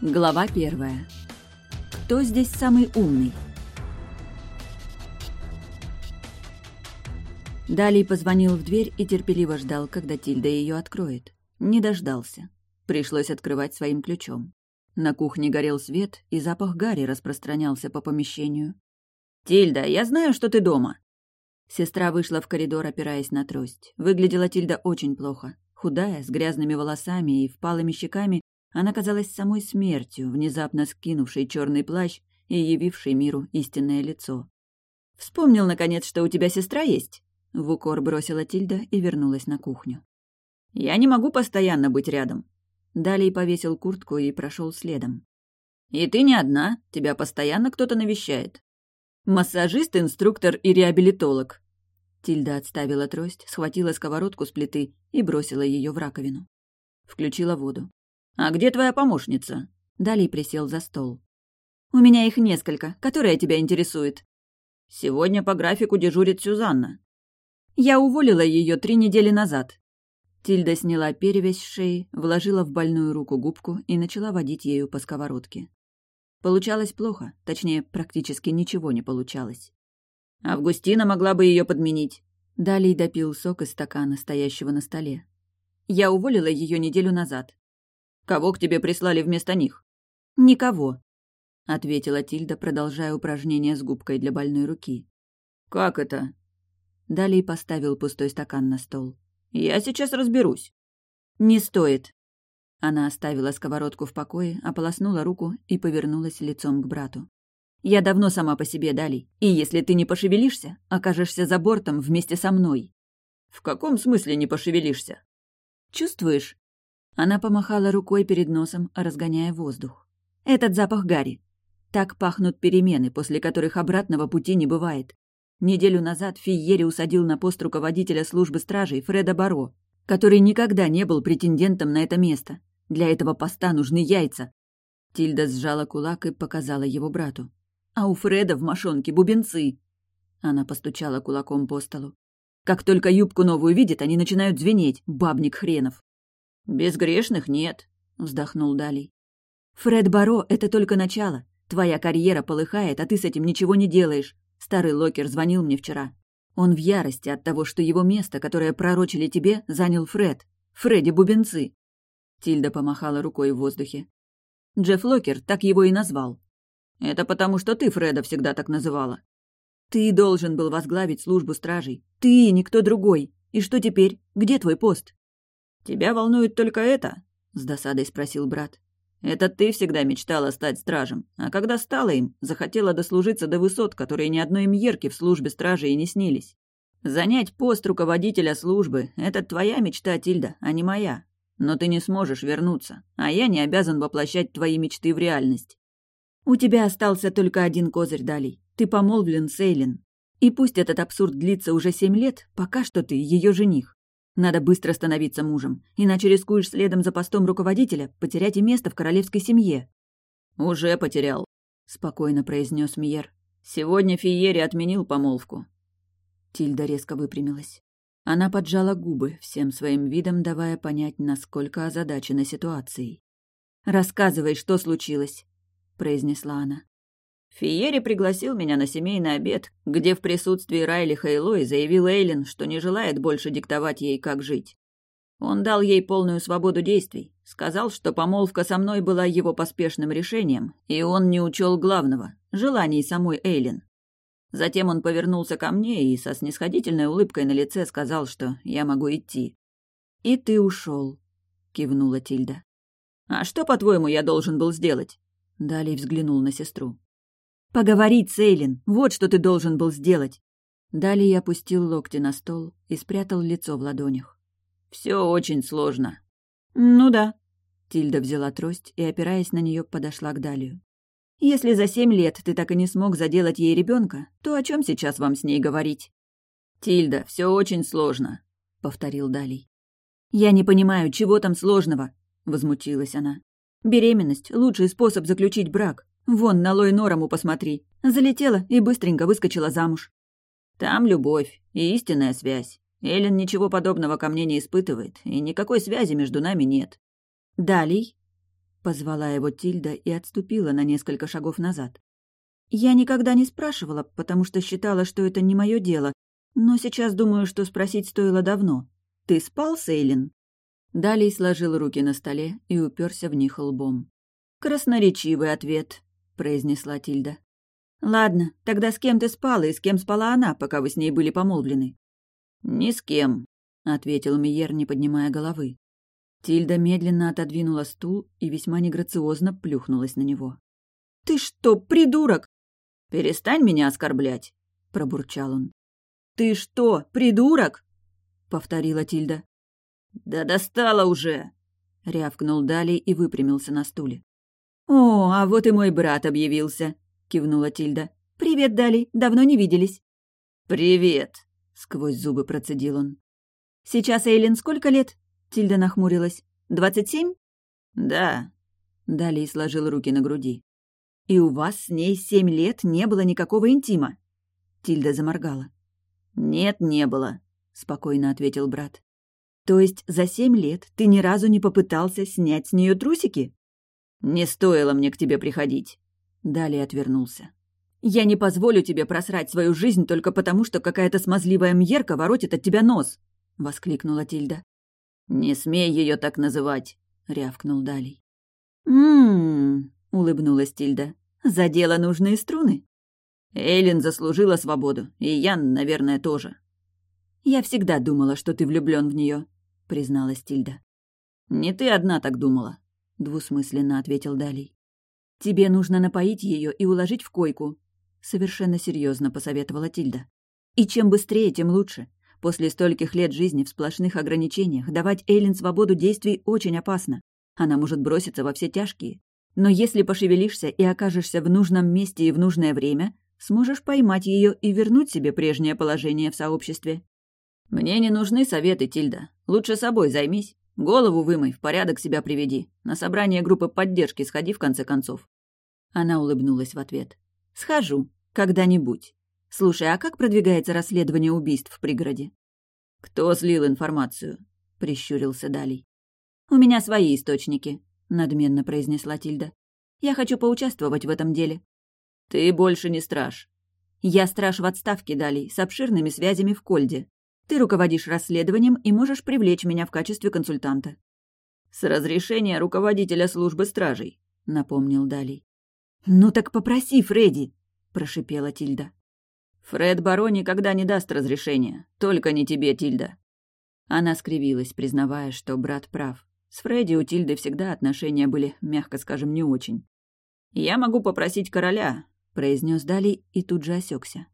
Глава первая. Кто здесь самый умный? Далей позвонил в дверь и терпеливо ждал, когда Тильда ее откроет. Не дождался. Пришлось открывать своим ключом. На кухне горел свет, и запах гари распространялся по помещению. «Тильда, я знаю, что ты дома!» Сестра вышла в коридор, опираясь на трость. Выглядела Тильда очень плохо. Худая, с грязными волосами и впалыми щеками, она казалась самой смертью, внезапно скинувшей черный плащ и явившей миру истинное лицо. «Вспомнил, наконец, что у тебя сестра есть?» В укор бросила Тильда и вернулась на кухню. «Я не могу постоянно быть рядом». Далее повесил куртку и прошел следом. «И ты не одна, тебя постоянно кто-то навещает. Массажист, инструктор и реабилитолог». Тильда отставила трость, схватила сковородку с плиты и бросила ее в раковину. Включила воду. «А где твоя помощница?» Далее присел за стол. «У меня их несколько. Которая тебя интересует?» «Сегодня по графику дежурит Сюзанна». «Я уволила ее три недели назад». Тильда сняла перевязь с шеи, вложила в больную руку губку и начала водить ею по сковородке. Получалось плохо, точнее, практически ничего не получалось. «Августина могла бы ее подменить». Далее допил сок из стакана, стоящего на столе. «Я уволила ее неделю назад. Кого к тебе прислали вместо них?» «Никого», — ответила Тильда, продолжая упражнение с губкой для больной руки. «Как это?» Далее поставил пустой стакан на стол. «Я сейчас разберусь». «Не стоит». Она оставила сковородку в покое, ополоснула руку и повернулась лицом к брату. «Я давно сама по себе, Далей, и если ты не пошевелишься, окажешься за бортом вместе со мной». «В каком смысле не пошевелишься?» «Чувствуешь? Она помахала рукой перед носом, разгоняя воздух. «Этот запах Гарри. Так пахнут перемены, после которых обратного пути не бывает. Неделю назад Фиери усадил на пост руководителя службы стражей Фреда Баро, который никогда не был претендентом на это место. Для этого поста нужны яйца. Тильда сжала кулак и показала его брату. «А у Фреда в мошонке бубенцы!» Она постучала кулаком по столу. «Как только юбку новую видит, они начинают звенеть, бабник хренов!» «Безгрешных нет», — вздохнул Далей. «Фред Баро — это только начало. Твоя карьера полыхает, а ты с этим ничего не делаешь. Старый Локер звонил мне вчера. Он в ярости от того, что его место, которое пророчили тебе, занял Фред. Фредди Бубенцы». Тильда помахала рукой в воздухе. Джефф Локер так его и назвал. «Это потому, что ты Фреда всегда так называла». «Ты должен был возглавить службу стражей. Ты и никто другой. И что теперь? Где твой пост?» «Тебя волнует только это?» — с досадой спросил брат. «Это ты всегда мечтала стать стражем, а когда стала им, захотела дослужиться до высот, которые ни одной мьерки в службе стражи и не снились. Занять пост руководителя службы — это твоя мечта, Тильда, а не моя. Но ты не сможешь вернуться, а я не обязан воплощать твои мечты в реальность. У тебя остался только один козырь, Далей. Ты помолвлен с Эйлин. И пусть этот абсурд длится уже семь лет, пока что ты ее жених. Надо быстро становиться мужем, иначе рискуешь следом за постом руководителя потерять и место в королевской семье». «Уже потерял», — спокойно произнес Миер. «Сегодня Фиери отменил помолвку». Тильда резко выпрямилась. Она поджала губы, всем своим видом давая понять, насколько озадачена ситуацией. «Рассказывай, что случилось», — произнесла она. Фиери пригласил меня на семейный обед, где в присутствии Райли Хейлой заявил Эйлин, что не желает больше диктовать ей, как жить. Он дал ей полную свободу действий, сказал, что помолвка со мной была его поспешным решением, и он не учел главного — желаний самой Эйлин. Затем он повернулся ко мне и со снисходительной улыбкой на лице сказал, что я могу идти. «И ты ушел», — кивнула Тильда. «А что, по-твоему, я должен был сделать?» Далее взглянул на сестру. «Поговорить, Сейлин, вот что ты должен был сделать!» Далее я опустил локти на стол и спрятал лицо в ладонях. «Все очень сложно». «Ну да». Тильда взяла трость и, опираясь на нее, подошла к Далию. «Если за семь лет ты так и не смог заделать ей ребенка, то о чем сейчас вам с ней говорить?» «Тильда, все очень сложно», — повторил Далий. «Я не понимаю, чего там сложного?» — возмутилась она. «Беременность — лучший способ заключить брак. Вон на Лой Норому посмотри. Залетела и быстренько выскочила замуж. Там любовь и истинная связь. Эллен ничего подобного ко мне не испытывает, и никакой связи между нами нет. Далей. Позвала его Тильда и отступила на несколько шагов назад. «Я никогда не спрашивала, потому что считала, что это не мое дело, но сейчас думаю, что спросить стоило давно. Ты спал, Сейлин?» Далей сложил руки на столе и уперся в них лбом. «Красноречивый ответ», — произнесла Тильда. «Ладно, тогда с кем ты спала и с кем спала она, пока вы с ней были помолвлены?» «Ни с кем», — ответил Миер, не поднимая головы. Тильда медленно отодвинула стул и весьма неграциозно плюхнулась на него. «Ты что, придурок?» «Перестань меня оскорблять», — пробурчал он. «Ты что, придурок?» — повторила Тильда. «Да достала уже!» — рявкнул Дали и выпрямился на стуле. «О, а вот и мой брат объявился!» — кивнула Тильда. «Привет, Дали, давно не виделись». «Привет!» — сквозь зубы процедил он. «Сейчас Эйлин сколько лет?» — Тильда нахмурилась. «Двадцать семь?» «Да». Дали сложил руки на груди. «И у вас с ней семь лет не было никакого интима?» Тильда заморгала. «Нет, не было», — спокойно ответил брат. «То есть за семь лет ты ни разу не попытался снять с нее трусики?» «Не стоило мне к тебе приходить», Далее отвернулся. «Я не позволю тебе просрать свою жизнь только потому, что какая-то смазливая мьерка воротит от тебя нос!» — воскликнула Тильда. «Не смей ее так называть!» — рявкнул Далей. «М-м-м!» — улыбнулась Тильда. «Задела нужные струны?» «Эйлин заслужила свободу, и Ян, наверное, тоже». «Я всегда думала, что ты влюблен в нее, призналась Тильда. «Не ты одна так думала», — двусмысленно ответил Далей. «Тебе нужно напоить ее и уложить в койку», — совершенно серьезно посоветовала Тильда. «И чем быстрее, тем лучше. После стольких лет жизни в сплошных ограничениях давать Эйлин свободу действий очень опасно. Она может броситься во все тяжкие. Но если пошевелишься и окажешься в нужном месте и в нужное время, сможешь поймать ее и вернуть себе прежнее положение в сообществе. «Мне не нужны советы, Тильда. Лучше собой займись. Голову вымой, в порядок себя приведи. На собрание группы поддержки сходи, в конце концов». Она улыбнулась в ответ. «Схожу. Когда-нибудь. Слушай, а как продвигается расследование убийств в пригороде?» «Кто слил информацию?» — прищурился Далей. «У меня свои источники», — надменно произнесла Тильда. «Я хочу поучаствовать в этом деле». «Ты больше не страж». «Я страж в отставке, Далей, с обширными связями в Кольде. Ты руководишь расследованием и можешь привлечь меня в качестве консультанта». «С разрешения руководителя службы стражей», — напомнил Далей. «Ну так попроси, Фредди», — прошипела Тильда. «Фред Баро никогда не даст разрешения. Только не тебе, Тильда». Она скривилась, признавая, что брат прав. С Фредди у Тильды всегда отношения были, мягко скажем, не очень. «Я могу попросить короля», — произнес Дали и тут же осекся.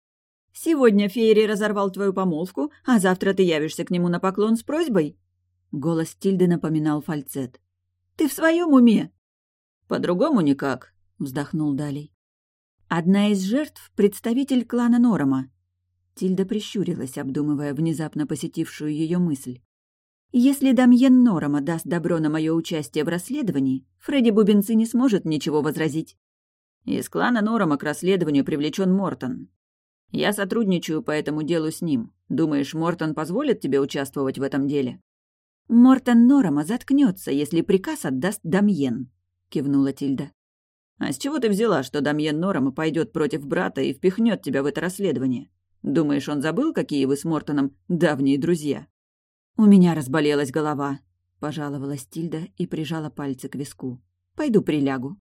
Сегодня Фейри разорвал твою помолвку, а завтра ты явишься к нему на поклон с просьбой?» Голос Тильды напоминал фальцет. «Ты в своем уме?» «По-другому никак», — вздохнул Далей. «Одна из жертв — представитель клана Норома». Тильда прищурилась, обдумывая внезапно посетившую ее мысль. «Если Дамьен Норома даст добро на мое участие в расследовании, Фредди Бубенцы не сможет ничего возразить». «Из клана Норома к расследованию привлечен Мортон. Я сотрудничаю по этому делу с ним. Думаешь, Мортон позволит тебе участвовать в этом деле?» «Мортон Норома заткнется, если приказ отдаст Дамьен», — кивнула Тильда. «А с чего ты взяла, что Дамьен Норома пойдет против брата и впихнет тебя в это расследование? Думаешь, он забыл, какие вы с Мортоном давние друзья?» «У меня разболелась голова», — пожаловалась Тильда и прижала пальцы к виску. «Пойду прилягу».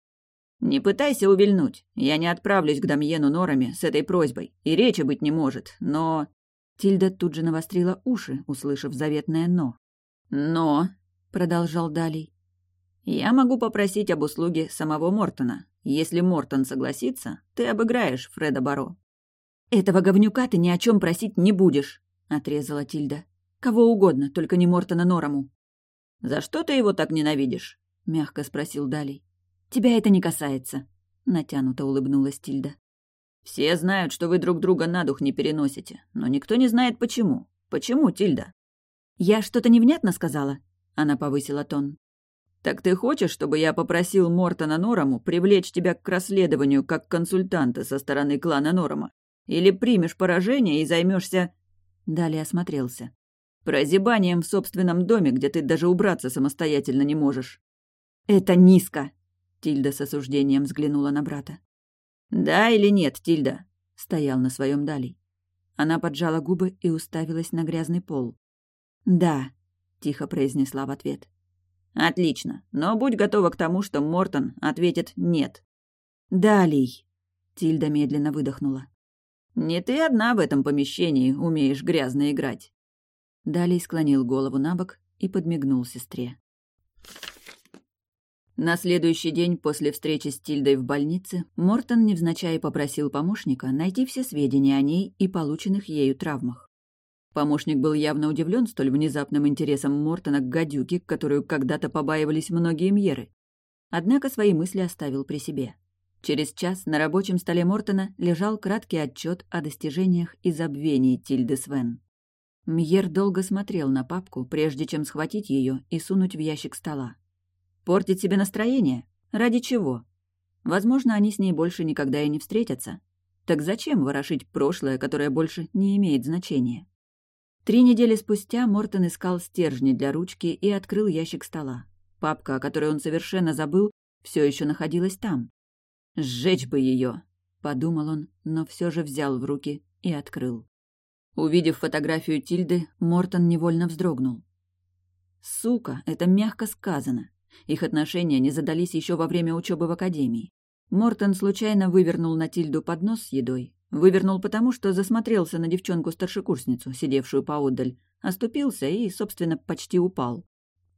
«Не пытайся увильнуть. Я не отправлюсь к Дамьену Норами с этой просьбой, и речи быть не может, но...» Тильда тут же навострила уши, услышав заветное «но». «Но», — продолжал Далей, — «я могу попросить об услуге самого Мортона. Если Мортон согласится, ты обыграешь Фреда Баро». «Этого говнюка ты ни о чем просить не будешь», — отрезала Тильда. «Кого угодно, только не Мортона Норому». «За что ты его так ненавидишь?» — мягко спросил Далей. «Тебя это не касается», — натянуто улыбнулась Тильда. «Все знают, что вы друг друга на дух не переносите, но никто не знает, почему. Почему, Тильда?» «Я что-то невнятно сказала?» — она повысила тон. «Так ты хочешь, чтобы я попросил Мортона Норому привлечь тебя к расследованию как консультанта со стороны клана Норома? Или примешь поражение и займешься...» Далее осмотрелся. «Прозябанием в собственном доме, где ты даже убраться самостоятельно не можешь». «Это низко», Тильда с осуждением взглянула на брата. «Да или нет, Тильда?» — стоял на своем Далей. Она поджала губы и уставилась на грязный пол. «Да», — тихо произнесла в ответ. «Отлично, но будь готова к тому, что Мортон ответит «нет». «Далей», — Тильда медленно выдохнула. «Не ты одна в этом помещении умеешь грязно играть». Далей склонил голову на бок и подмигнул сестре. На следующий день после встречи с Тильдой в больнице Мортон невзначай попросил помощника найти все сведения о ней и полученных ею травмах. Помощник был явно удивлен столь внезапным интересом Мортона к гадюке, которую когда-то побаивались многие мьеры. Однако свои мысли оставил при себе. Через час на рабочем столе Мортона лежал краткий отчет о достижениях и забвении Тильды Свен. Мьер долго смотрел на папку, прежде чем схватить ее и сунуть в ящик стола. Портить себе настроение? Ради чего? Возможно, они с ней больше никогда и не встретятся. Так зачем ворошить прошлое, которое больше не имеет значения? Три недели спустя Мортон искал стержни для ручки и открыл ящик стола. Папка, о которой он совершенно забыл, все еще находилась там. «Сжечь бы ее!» — подумал он, но все же взял в руки и открыл. Увидев фотографию Тильды, Мортон невольно вздрогнул. «Сука, это мягко сказано. Их отношения не задались еще во время учебы в академии. Мортон случайно вывернул на Тильду поднос с едой. Вывернул потому, что засмотрелся на девчонку-старшекурсницу, сидевшую поодаль, оступился и, собственно, почти упал.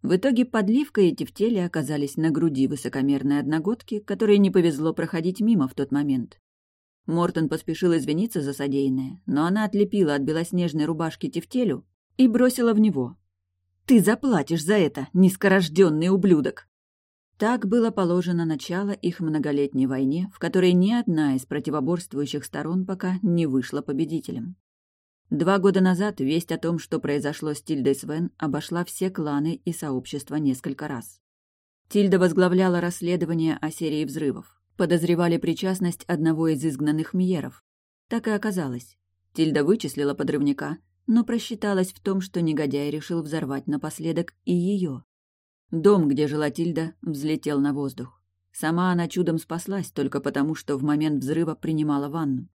В итоге подливка и тефтели оказались на груди высокомерной одногодки, которой не повезло проходить мимо в тот момент. Мортон поспешил извиниться за содеянное, но она отлепила от белоснежной рубашки тефтелю и бросила в него. Ты заплатишь за это, низкорожденный ублюдок!» Так было положено начало их многолетней войне, в которой ни одна из противоборствующих сторон пока не вышла победителем. Два года назад весть о том, что произошло с Тильдой Свен, обошла все кланы и сообщества несколько раз. Тильда возглавляла расследование о серии взрывов. Подозревали причастность одного из изгнанных Мьеров. Так и оказалось. Тильда вычислила подрывника, но просчиталась в том, что негодяй решил взорвать напоследок и ее. Дом, где жила Тильда, взлетел на воздух. Сама она чудом спаслась только потому, что в момент взрыва принимала ванну.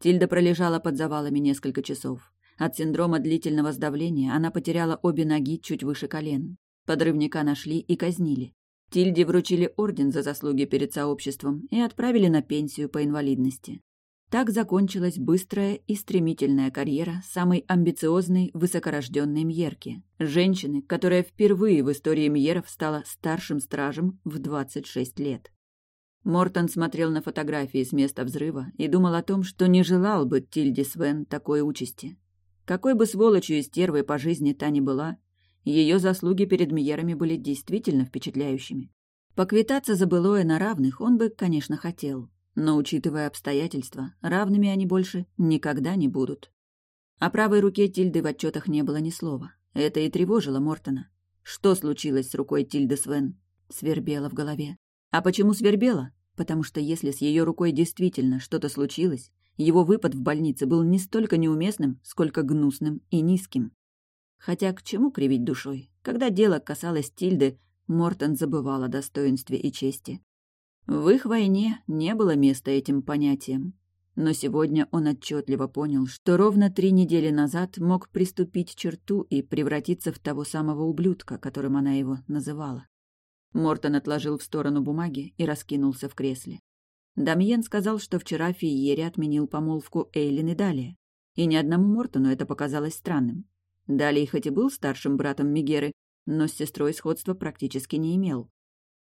Тильда пролежала под завалами несколько часов. От синдрома длительного сдавления она потеряла обе ноги чуть выше колен. Подрывника нашли и казнили. Тильде вручили орден за заслуги перед сообществом и отправили на пенсию по инвалидности. Так закончилась быстрая и стремительная карьера самой амбициозной, высокорожденной Мьерки, женщины, которая впервые в истории Мьеров стала старшим стражем в 26 лет. Мортон смотрел на фотографии с места взрыва и думал о том, что не желал бы Тильде Свен такой участи. Какой бы сволочью и стервой по жизни та ни была, ее заслуги перед Мьерами были действительно впечатляющими. Поквитаться за былое на равных он бы, конечно, хотел, но, учитывая обстоятельства, равными они больше никогда не будут. О правой руке Тильды в отчетах не было ни слова. Это и тревожило Мортона. Что случилось с рукой Тильды Свен? Свербело в голове. А почему свербело? Потому что если с ее рукой действительно что-то случилось, его выпад в больнице был не столько неуместным, сколько гнусным и низким. Хотя к чему кривить душой? Когда дело касалось Тильды, Мортон забывал о достоинстве и чести. В их войне не было места этим понятиям. Но сегодня он отчетливо понял, что ровно три недели назад мог приступить черту и превратиться в того самого ублюдка, которым она его называла. Мортон отложил в сторону бумаги и раскинулся в кресле. Дамьен сказал, что вчера Фиере отменил помолвку Эйлин и Далее. И ни одному Мортону это показалось странным. Далее хоть и был старшим братом Мигеры, но с сестрой сходства практически не имел.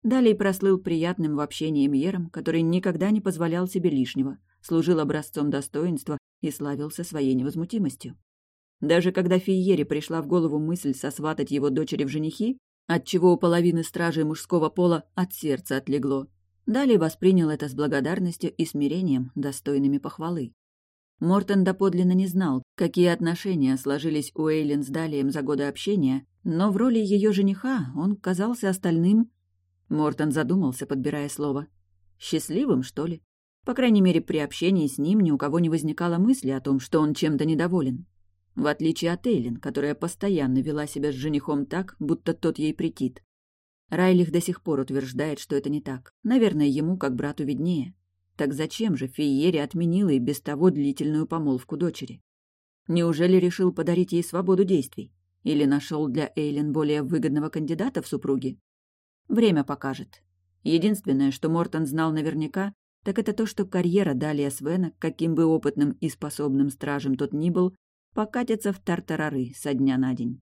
Далее прослыл приятным в общении Мьером, который никогда не позволял себе лишнего, служил образцом достоинства и славился своей невозмутимостью. Даже когда Фиере пришла в голову мысль сосватать его дочери в женихи, отчего у половины стражей мужского пола от сердца отлегло, Далее воспринял это с благодарностью и смирением, достойными похвалы. Мортон доподлинно не знал, какие отношения сложились у Эйлин с Далием за годы общения, но в роли ее жениха он казался остальным Мортон задумался, подбирая слово. Счастливым, что ли? По крайней мере, при общении с ним ни у кого не возникало мысли о том, что он чем-то недоволен. В отличие от Эйлин, которая постоянно вела себя с женихом так, будто тот ей претит. Райлих до сих пор утверждает, что это не так. Наверное, ему, как брату, виднее. Так зачем же Фейере отменила и без того длительную помолвку дочери? Неужели решил подарить ей свободу действий? Или нашел для Эйлин более выгодного кандидата в супруги? Время покажет. Единственное, что Мортон знал наверняка, так это то, что карьера Далия Свена, каким бы опытным и способным стражем тот ни был, покатится в тартарары со дня на день.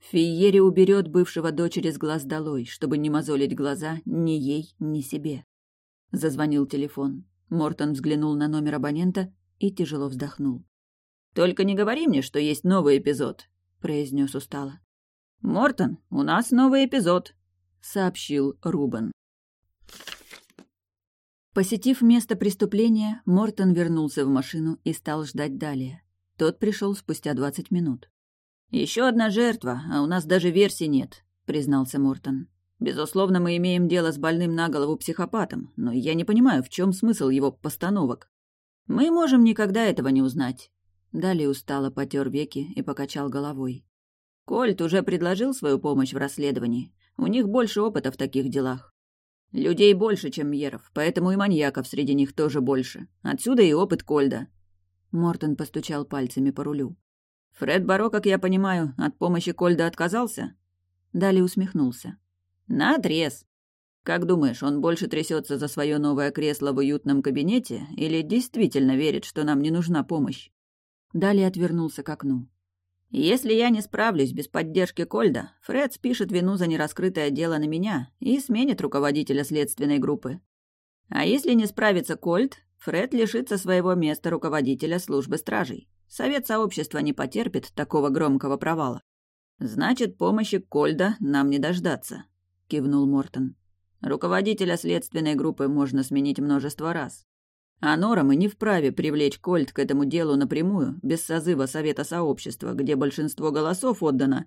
Фиери уберет бывшего дочери с глаз долой, чтобы не мозолить глаза ни ей, ни себе. Зазвонил телефон. Мортон взглянул на номер абонента и тяжело вздохнул. «Только не говори мне, что есть новый эпизод», — произнес устало. «Мортон, у нас новый эпизод», — сообщил Рубен. Посетив место преступления, Мортон вернулся в машину и стал ждать далее. Тот пришел спустя двадцать минут. Еще одна жертва, а у нас даже версий нет», — признался Мортон. «Безусловно, мы имеем дело с больным на голову психопатом, но я не понимаю, в чем смысл его постановок. Мы можем никогда этого не узнать». Далее устало потер веки и покачал головой. «Кольт уже предложил свою помощь в расследовании. У них больше опыта в таких делах. Людей больше, чем Мьеров, поэтому и маньяков среди них тоже больше. Отсюда и опыт Кольда». Мортон постучал пальцами по рулю. Фред Баро, как я понимаю, от помощи Кольда отказался?» Дали усмехнулся. «Наотрез. Как думаешь, он больше трясется за свое новое кресло в уютном кабинете или действительно верит, что нам не нужна помощь?» Дали отвернулся к окну. «Если я не справлюсь без поддержки Кольда, Фред спишет вину за нераскрытое дело на меня и сменит руководителя следственной группы. А если не справится Кольд, Фред лишится своего места руководителя службы стражей. Совет сообщества не потерпит такого громкого провала. Значит, помощи Кольда нам не дождаться, кивнул Мортон. Руководителя следственной группы можно сменить множество раз. А Нора мы не вправе привлечь Кольт к этому делу напрямую, без созыва Совета Сообщества, где большинство голосов отдано.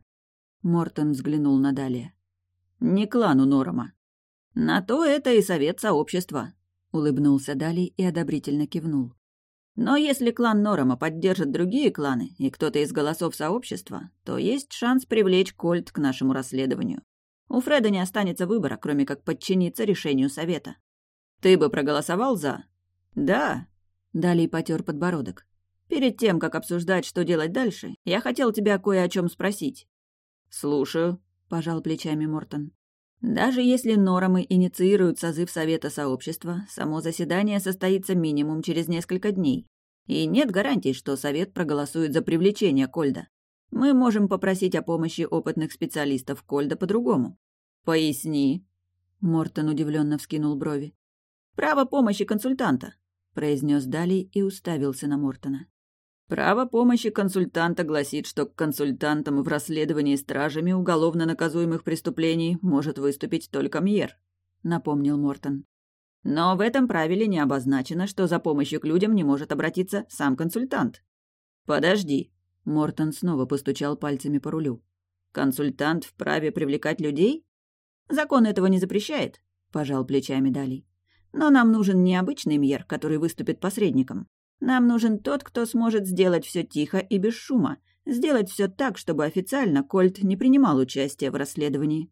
Мортон взглянул на Далия. Не клану Норома. На то это и Совет Сообщества, улыбнулся Далий и одобрительно кивнул. Но если клан Норома поддержит другие кланы и кто-то из голосов сообщества, то есть шанс привлечь Кольт к нашему расследованию. У Фреда не останется выбора, кроме как подчиниться решению совета. Ты бы проголосовал за? Да. Далее потер подбородок. Перед тем, как обсуждать, что делать дальше, я хотел тебя кое о чем спросить. Слушаю, пожал плечами Мортон. Даже если Норамы инициируют созыв Совета Сообщества, само заседание состоится минимум через несколько дней. И нет гарантий, что Совет проголосует за привлечение Кольда. Мы можем попросить о помощи опытных специалистов Кольда по-другому. Поясни. Мортон удивленно вскинул брови. Право помощи консультанта, произнес Дали и уставился на Мортона. Право помощи консультанта гласит, что консультантом в расследовании стражами уголовно наказуемых преступлений может выступить только Мьер, напомнил Мортон. Но в этом правиле не обозначено, что за помощью к людям не может обратиться сам консультант. Подожди. Мортон снова постучал пальцами по рулю. Консультант вправе привлекать людей? Закон этого не запрещает, пожал плечами Дали. Но нам нужен не обычный Мьер, который выступит посредником. Нам нужен тот, кто сможет сделать все тихо и без шума, сделать все так, чтобы официально Кольт не принимал участие в расследовании.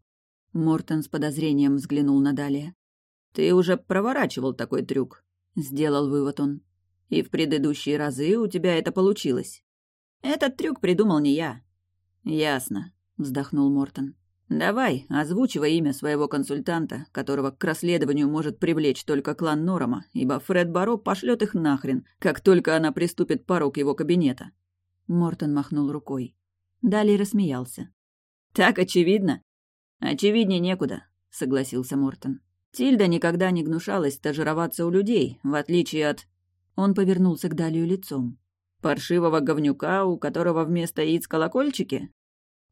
Мортон с подозрением взглянул на Далия. «Ты уже проворачивал такой трюк», — сделал вывод он. «И в предыдущие разы у тебя это получилось». «Этот трюк придумал не я». «Ясно», — вздохнул Мортон. «Давай, озвучивай имя своего консультанта, которого к расследованию может привлечь только клан Норома, ибо Фред Баро пошлет их нахрен, как только она приступит порог его кабинета». Мортон махнул рукой. Далее рассмеялся. «Так очевидно?» «Очевиднее некуда», — согласился Мортон. «Тильда никогда не гнушалась стажироваться у людей, в отличие от...» Он повернулся к Далию лицом. «Паршивого говнюка, у которого вместо яиц колокольчики?»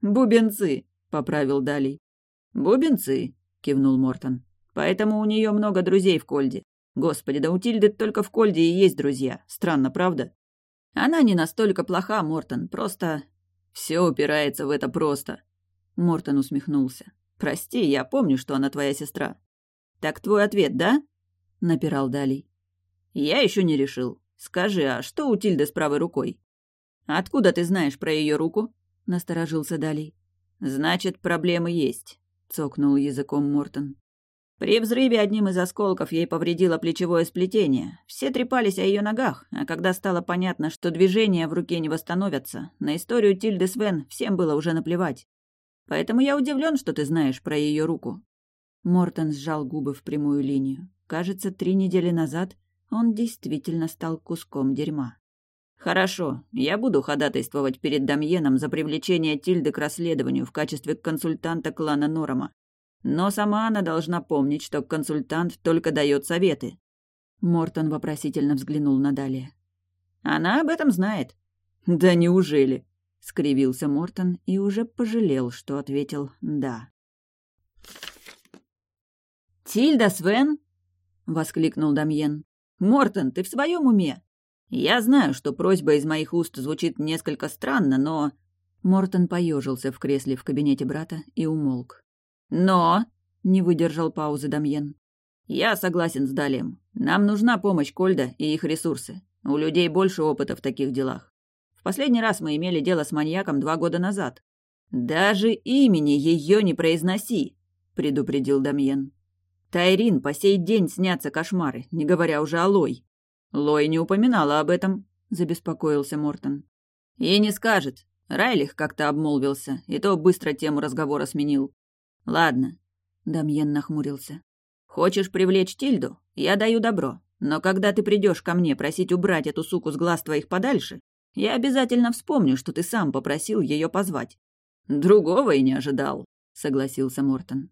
«Бубенцы!» — поправил Далий. «Бубенцы», — кивнул Мортон. «Поэтому у нее много друзей в Кольде. Господи, да у Тильды только в Кольде и есть друзья. Странно, правда? Она не настолько плоха, Мортон, просто... Все упирается в это просто». Мортон усмехнулся. «Прости, я помню, что она твоя сестра». «Так твой ответ, да?» — напирал Далий. «Я еще не решил. Скажи, а что у Тильды с правой рукой?» «Откуда ты знаешь про ее руку?» — насторожился Далий. «Значит, проблемы есть. — цокнул языком Мортон. При взрыве одним из осколков ей повредило плечевое сплетение. Все трепались о ее ногах, а когда стало понятно, что движения в руке не восстановятся, на историю Тильды Свен всем было уже наплевать. Поэтому я удивлен, что ты знаешь про ее руку. Мортон сжал губы в прямую линию. Кажется, три недели назад он действительно стал куском дерьма. «Хорошо, я буду ходатайствовать перед Дамьеном за привлечение Тильды к расследованию в качестве консультанта клана Норома. Но сама она должна помнить, что консультант только дает советы. Мортон вопросительно взглянул на Далия. Она об этом знает. Да неужели? скривился Мортон и уже пожалел, что ответил «да». «Тильда, Свен!» — воскликнул Дамьен. «Мортон, ты в своем уме? Я знаю, что просьба из моих уст звучит несколько странно, но...» Мортон поежился в кресле в кабинете брата и умолк. «Но...» — не выдержал паузы Дамьен. «Я согласен с Далием. Нам нужна помощь Кольда и их ресурсы. У людей больше опыта в таких делах. В последний раз мы имели дело с маньяком два года назад. Даже имени ее не произноси!» — предупредил Дамьен. «Тайрин по сей день снятся кошмары, не говоря уже о Лой». «Лой не упоминала об этом», — забеспокоился Мортон. «И не скажет. Райлих как-то обмолвился, и то быстро тему разговора сменил. «Ладно», — Дамьен нахмурился. «Хочешь привлечь Тильду? Я даю добро. Но когда ты придешь ко мне просить убрать эту суку с глаз твоих подальше, я обязательно вспомню, что ты сам попросил ее позвать». «Другого и не ожидал», — согласился Мортон.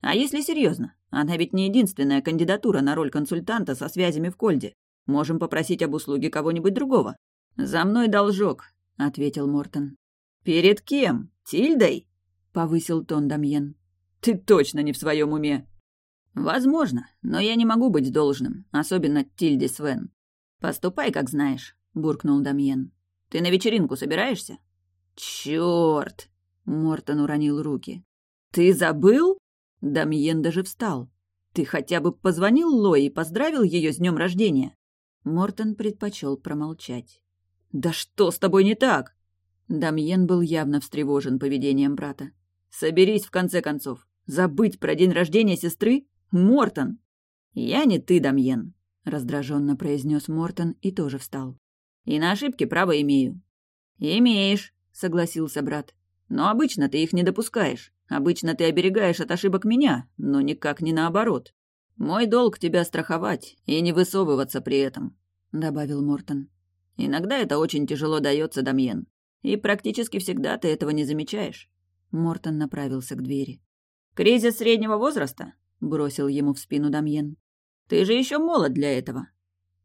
«А если серьезно? Она ведь не единственная кандидатура на роль консультанта со связями в Кольде. Можем попросить об услуге кого-нибудь другого». «За мной должок», — ответил Мортон. «Перед кем? Тильдой?» — повысил тон Дамьен. Ты точно не в своем уме. Возможно, но я не могу быть должным, особенно Тильде Свен. Поступай, как знаешь, буркнул Дамьен. Ты на вечеринку собираешься? Черт! Мортон уронил руки. Ты забыл? Дамьен даже встал. Ты хотя бы позвонил Лои и поздравил ее с днем рождения? Мортон предпочел промолчать. «Да что с тобой не так?» Дамьен был явно встревожен поведением брата. «Соберись, в конце концов. Забыть про день рождения сестры? Мортон!» «Я не ты, Дамьен», — раздраженно произнес Мортон и тоже встал. «И на ошибки право имею». «Имеешь», — согласился брат. «Но обычно ты их не допускаешь. Обычно ты оберегаешь от ошибок меня, но никак не наоборот. Мой долг тебя страховать и не высовываться при этом», — добавил Мортон. «Иногда это очень тяжело дается, Дамьен. И практически всегда ты этого не замечаешь». Мортон направился к двери. «Кризис среднего возраста?» — бросил ему в спину Дамьен. «Ты же еще молод для этого.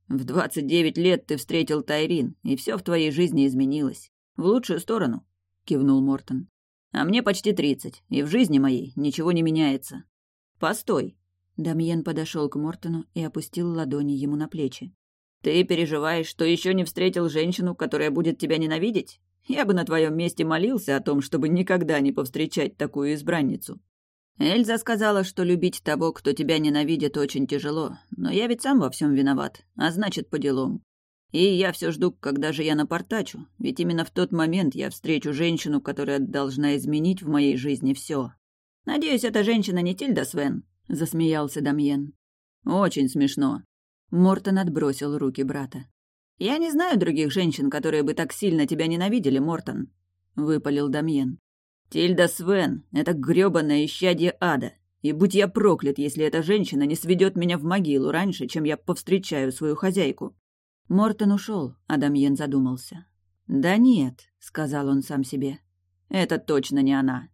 В двадцать девять лет ты встретил Тайрин, и все в твоей жизни изменилось. В лучшую сторону», — кивнул Мортон. «А мне почти тридцать, и в жизни моей ничего не меняется». «Постой!» Дамьен подошел к Мортону и опустил ладони ему на плечи. «Ты переживаешь, что еще не встретил женщину, которая будет тебя ненавидеть? Я бы на твоем месте молился о том, чтобы никогда не повстречать такую избранницу. Эльза сказала, что любить того, кто тебя ненавидит, очень тяжело, но я ведь сам во всем виноват, а значит, по делам. И я все жду, когда же я напортачу, ведь именно в тот момент я встречу женщину, которая должна изменить в моей жизни все. Надеюсь, эта женщина не Тильда Свен, засмеялся Дамьен. Очень смешно. Мортон отбросил руки брата. Я не знаю других женщин, которые бы так сильно тебя ненавидели, Мортон, выпалил Дамьен. Тильда Свен — это грёбаное исчадье ада. И будь я проклят, если эта женщина не сведет меня в могилу раньше, чем я повстречаю свою хозяйку. Мортон ушел, а Дамьен задумался. «Да нет», — сказал он сам себе, — «это точно не она.